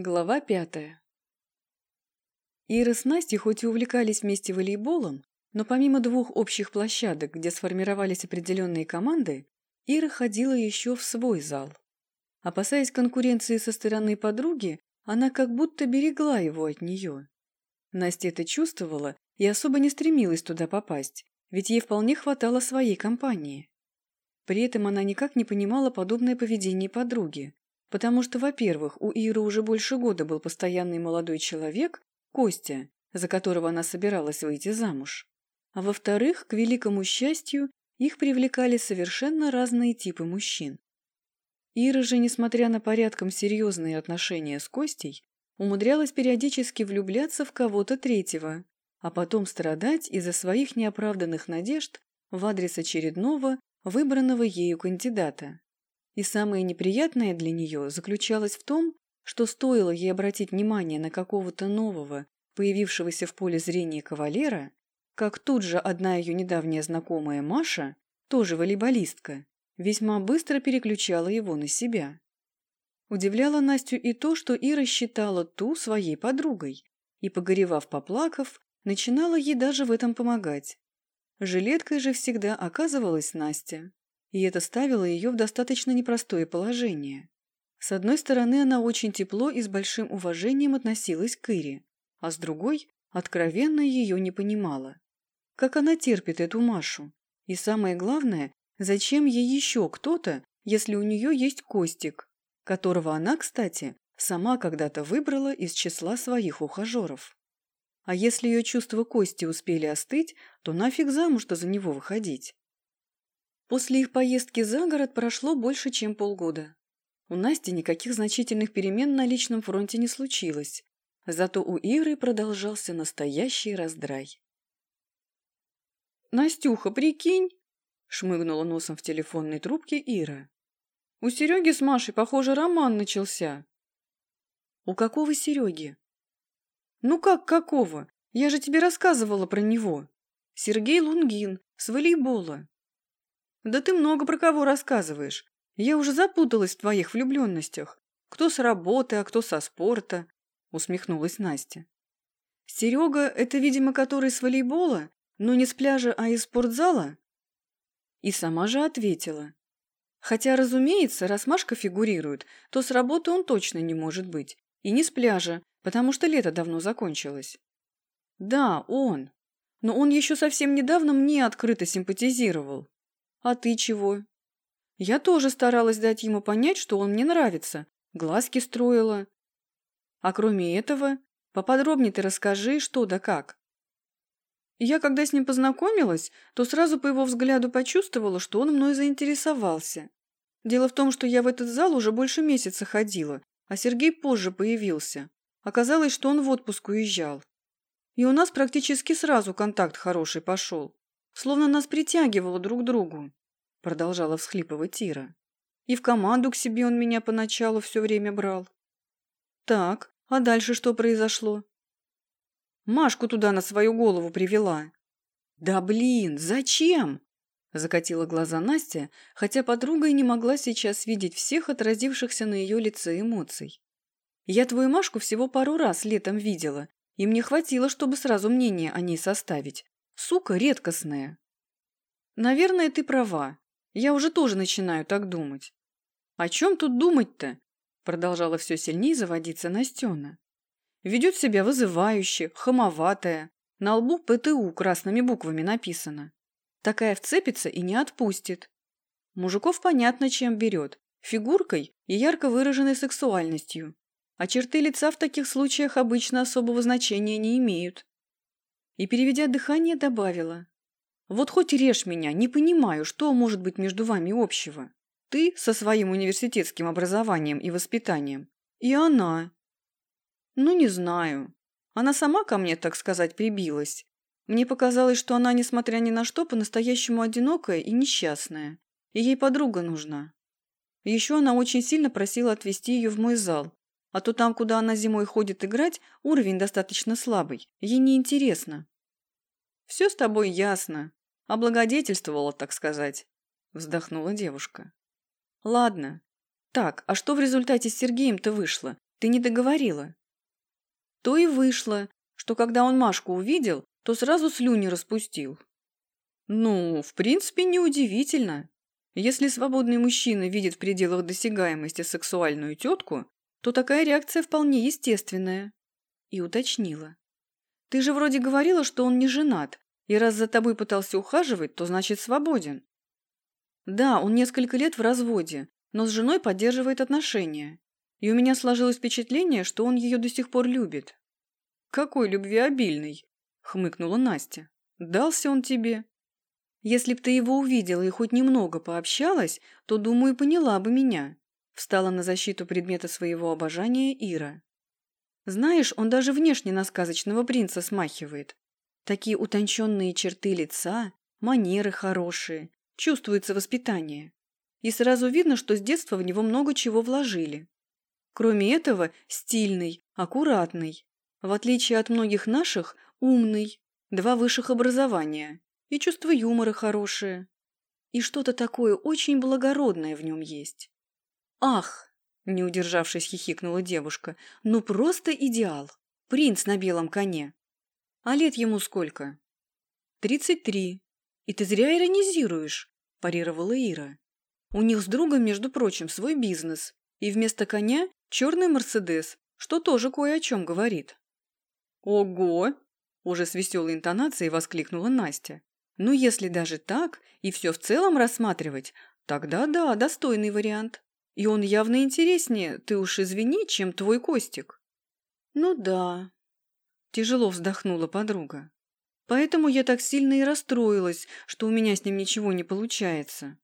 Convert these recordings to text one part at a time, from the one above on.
Глава пятая. Ира с Настей хоть и увлекались вместе волейболом, но помимо двух общих площадок, где сформировались определенные команды, Ира ходила еще в свой зал. Опасаясь конкуренции со стороны подруги, она как будто берегла его от нее. Настя это чувствовала и особо не стремилась туда попасть, ведь ей вполне хватало своей компании. При этом она никак не понимала подобное поведение подруги, Потому что, во-первых, у Иры уже больше года был постоянный молодой человек, Костя, за которого она собиралась выйти замуж. А во-вторых, к великому счастью, их привлекали совершенно разные типы мужчин. Ира же, несмотря на порядком серьезные отношения с Костей, умудрялась периодически влюбляться в кого-то третьего, а потом страдать из-за своих неоправданных надежд в адрес очередного, выбранного ею кандидата. И самое неприятное для нее заключалось в том, что стоило ей обратить внимание на какого-то нового, появившегося в поле зрения кавалера, как тут же одна ее недавняя знакомая Маша, тоже волейболистка, весьма быстро переключала его на себя. Удивляло Настю и то, что Ира считала ту своей подругой, и, погоревав поплакав, начинала ей даже в этом помогать. Жилеткой же всегда оказывалась Настя, и это ставило ее в достаточно непростое положение. С одной стороны, она очень тепло и с большим уважением относилась к Ире, а с другой – откровенно ее не понимала. Как она терпит эту Машу? И самое главное, зачем ей еще кто-то, если у нее есть Костик, которого она, кстати, сама когда-то выбрала из числа своих ухажеров. А если ее чувства Кости успели остыть, то нафиг замуж-то за него выходить? После их поездки за город прошло больше, чем полгода. У Насти никаких значительных перемен на личном фронте не случилось, зато у Иры продолжался настоящий раздрай. «Настюха, прикинь!» – шмыгнула носом в телефонной трубке Ира. «У Сереги с Машей, похоже, роман начался». «У какого Сереги?» «Ну как какого? Я же тебе рассказывала про него. Сергей Лунгин, с волейбола. Да ты много про кого рассказываешь. Я уже запуталась в твоих влюбленностях. Кто с работы, а кто со спорта, усмехнулась Настя. Серега – это, видимо, который с волейбола, но не с пляжа, а из спортзала? И сама же ответила. Хотя, разумеется, раз Машка фигурирует, то с работы он точно не может быть. И не с пляжа, потому что лето давно закончилось. Да, он. Но он еще совсем недавно мне открыто симпатизировал. А ты чего? Я тоже старалась дать ему понять, что он мне нравится. Глазки строила. А кроме этого, поподробнее ты расскажи, что да как. Я, когда с ним познакомилась, то сразу по его взгляду почувствовала, что он мной заинтересовался. Дело в том, что я в этот зал уже больше месяца ходила, а Сергей позже появился. Оказалось, что он в отпуск уезжал. И у нас практически сразу контакт хороший пошел. Словно нас притягивало друг к другу, продолжала всхлипывать Тира. И в команду к себе он меня поначалу все время брал. Так, а дальше что произошло? Машку туда на свою голову привела. Да блин, зачем? Закатила глаза Настя, хотя подруга и не могла сейчас видеть всех отразившихся на ее лице эмоций. Я твою Машку всего пару раз летом видела, и мне хватило, чтобы сразу мнение о ней составить. Сука редкостная. Наверное, ты права. Я уже тоже начинаю так думать. О чем тут думать-то? Продолжала все сильнее заводиться Настена. Ведет себя вызывающе, хамоватая. На лбу ПТУ красными буквами написано. Такая вцепится и не отпустит. Мужиков понятно, чем берет. Фигуркой и ярко выраженной сексуальностью. А черты лица в таких случаях обычно особого значения не имеют и, переведя дыхание, добавила. «Вот хоть режь меня, не понимаю, что может быть между вами общего. Ты со своим университетским образованием и воспитанием, и она». «Ну, не знаю. Она сама ко мне, так сказать, прибилась. Мне показалось, что она, несмотря ни на что, по-настоящему одинокая и несчастная, и ей подруга нужна. Еще она очень сильно просила отвезти ее в мой зал, а то там, куда она зимой ходит играть, уровень достаточно слабый. Ей неинтересно. «Все с тобой ясно. Облагодетельствовала, так сказать», – вздохнула девушка. «Ладно. Так, а что в результате с Сергеем-то вышло? Ты не договорила. То и вышло, что когда он Машку увидел, то сразу слюни распустил. Ну, в принципе, неудивительно. Если свободный мужчина видит в пределах досягаемости сексуальную тетку, то такая реакция вполне естественная. И уточнила. Ты же вроде говорила, что он не женат, и раз за тобой пытался ухаживать, то значит свободен. Да, он несколько лет в разводе, но с женой поддерживает отношения. И у меня сложилось впечатление, что он ее до сих пор любит. Какой любвеобильный, хмыкнула Настя. Дался он тебе. Если б ты его увидела и хоть немного пообщалась, то, думаю, поняла бы меня. Встала на защиту предмета своего обожания Ира. Знаешь, он даже внешне на сказочного принца смахивает. Такие утонченные черты лица, манеры хорошие, чувствуется воспитание. И сразу видно, что с детства в него много чего вложили. Кроме этого, стильный, аккуратный. В отличие от многих наших, умный, два высших образования и чувство юмора хорошее. И что-то такое очень благородное в нем есть. Ах, не удержавшись, хихикнула девушка. «Ну просто идеал! Принц на белом коне!» «А лет ему сколько?» «Тридцать три. И ты зря иронизируешь», – парировала Ира. «У них с другом, между прочим, свой бизнес. И вместо коня черный Мерседес, что тоже кое о чем говорит». «Ого!» – уже с веселой интонацией воскликнула Настя. «Ну, если даже так и все в целом рассматривать, тогда да, достойный вариант». И он явно интереснее, ты уж извини, чем твой Костик. Ну да. Тяжело вздохнула подруга. Поэтому я так сильно и расстроилась, что у меня с ним ничего не получается.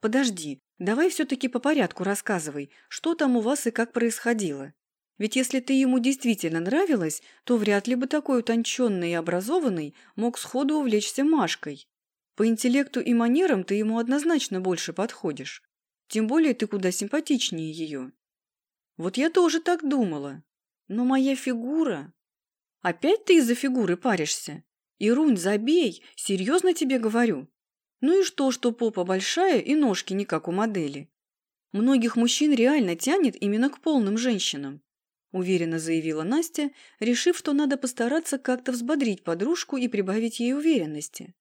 Подожди, давай все-таки по порядку рассказывай, что там у вас и как происходило. Ведь если ты ему действительно нравилась, то вряд ли бы такой утонченный и образованный мог сходу увлечься Машкой. По интеллекту и манерам ты ему однозначно больше подходишь. Тем более ты куда симпатичнее ее. Вот я тоже так думала. Но моя фигура... Опять ты из-за фигуры паришься? Ирунь, забей, серьезно тебе говорю. Ну и что, что попа большая и ножки не как у модели? Многих мужчин реально тянет именно к полным женщинам. Уверенно заявила Настя, решив, что надо постараться как-то взбодрить подружку и прибавить ей уверенности.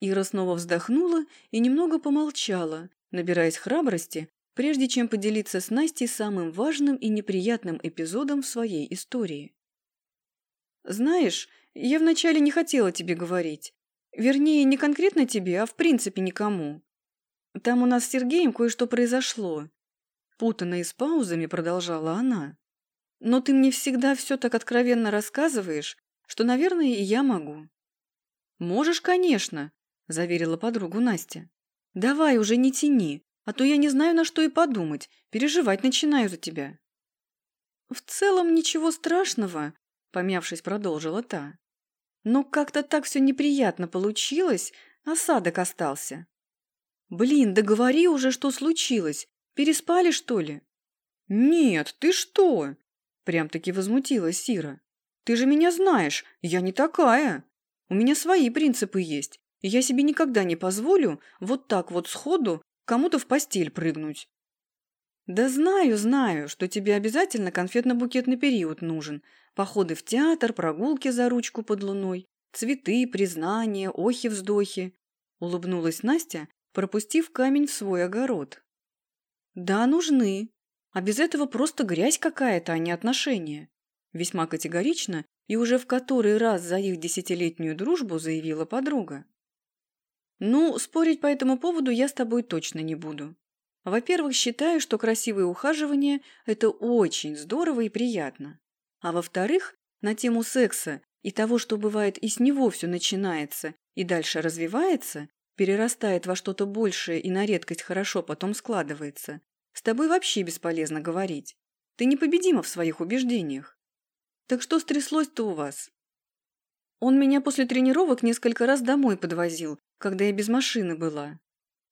Ира снова вздохнула и немного помолчала, набираясь храбрости, прежде чем поделиться с Настей самым важным и неприятным эпизодом в своей истории. «Знаешь, я вначале не хотела тебе говорить. Вернее, не конкретно тебе, а в принципе никому. Там у нас с Сергеем кое-что произошло». Путанно и с паузами продолжала она. «Но ты мне всегда все так откровенно рассказываешь, что, наверное, и я могу». «Можешь, конечно», – заверила подругу Настя. Давай уже не тяни, а то я не знаю, на что и подумать. Переживать начинаю за тебя. В целом ничего страшного, помявшись, продолжила та. Но как-то так все неприятно получилось, осадок остался. Блин, да говори уже, что случилось. Переспали, что ли? Нет, ты что? Прям-таки возмутилась Сира. Ты же меня знаешь, я не такая. У меня свои принципы есть я себе никогда не позволю вот так вот сходу кому-то в постель прыгнуть. Да знаю, знаю, что тебе обязательно конфетно-букетный период нужен. Походы в театр, прогулки за ручку под луной, цветы, признания, охи-вздохи. Улыбнулась Настя, пропустив камень в свой огород. Да, нужны. А без этого просто грязь какая-то, а не отношения. Весьма категорично и уже в который раз за их десятилетнюю дружбу заявила подруга. Ну, спорить по этому поводу я с тобой точно не буду. Во-первых, считаю, что красивые ухаживания – это очень здорово и приятно. А во-вторых, на тему секса и того, что бывает и с него все начинается и дальше развивается, перерастает во что-то большее и на редкость хорошо потом складывается, с тобой вообще бесполезно говорить. Ты непобедима в своих убеждениях. Так что стряслось-то у вас? Он меня после тренировок несколько раз домой подвозил, когда я без машины была.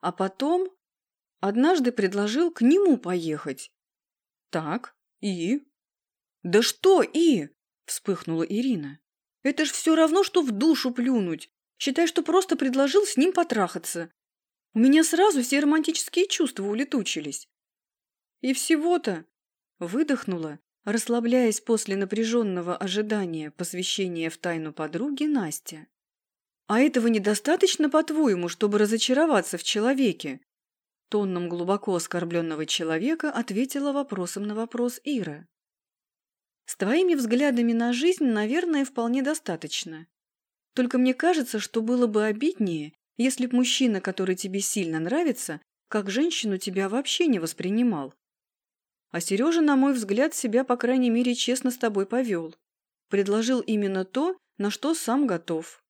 А потом однажды предложил к нему поехать. Так, и? Да что и? Вспыхнула Ирина. Это ж все равно, что в душу плюнуть. Считай, что просто предложил с ним потрахаться. У меня сразу все романтические чувства улетучились. И всего-то, Выдохнула, расслабляясь после напряженного ожидания посвящения в тайну подруги Настя. «А этого недостаточно, по-твоему, чтобы разочароваться в человеке?» Тонном глубоко оскорбленного человека ответила вопросом на вопрос Ира. «С твоими взглядами на жизнь, наверное, вполне достаточно. Только мне кажется, что было бы обиднее, если б мужчина, который тебе сильно нравится, как женщину тебя вообще не воспринимал. А Сережа, на мой взгляд, себя, по крайней мере, честно с тобой повел. Предложил именно то, на что сам готов.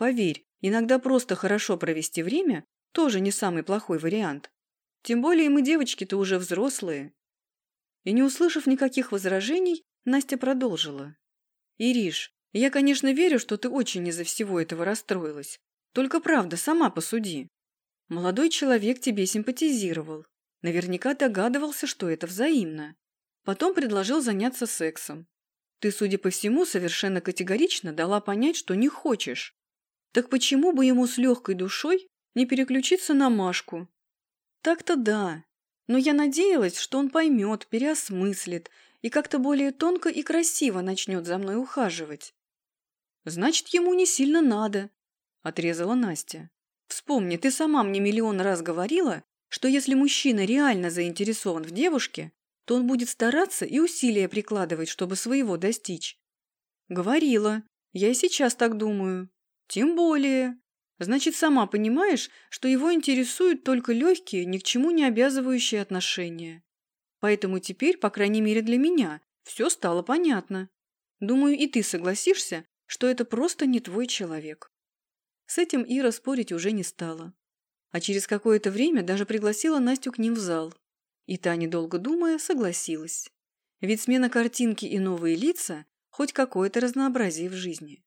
Поверь, иногда просто хорошо провести время тоже не самый плохой вариант. Тем более мы девочки-то уже взрослые. И не услышав никаких возражений, Настя продолжила. «Ириш, я, конечно, верю, что ты очень из-за всего этого расстроилась. Только правда, сама посуди. Молодой человек тебе симпатизировал. Наверняка догадывался, что это взаимно. Потом предложил заняться сексом. Ты, судя по всему, совершенно категорично дала понять, что не хочешь. Так почему бы ему с легкой душой не переключиться на Машку? Так-то да. Но я надеялась, что он поймет, переосмыслит и как-то более тонко и красиво начнет за мной ухаживать. Значит, ему не сильно надо, отрезала Настя. Вспомни, ты сама мне миллион раз говорила, что если мужчина реально заинтересован в девушке, то он будет стараться и усилия прикладывать, чтобы своего достичь. Говорила. Я и сейчас так думаю. Тем более. Значит, сама понимаешь, что его интересуют только легкие, ни к чему не обязывающие отношения. Поэтому теперь, по крайней мере для меня, все стало понятно. Думаю, и ты согласишься, что это просто не твой человек. С этим Ира спорить уже не стала а через какое-то время даже пригласила Настю к ним в зал. И та, недолго думая, согласилась. Ведь смена картинки и новые лица – хоть какое-то разнообразие в жизни.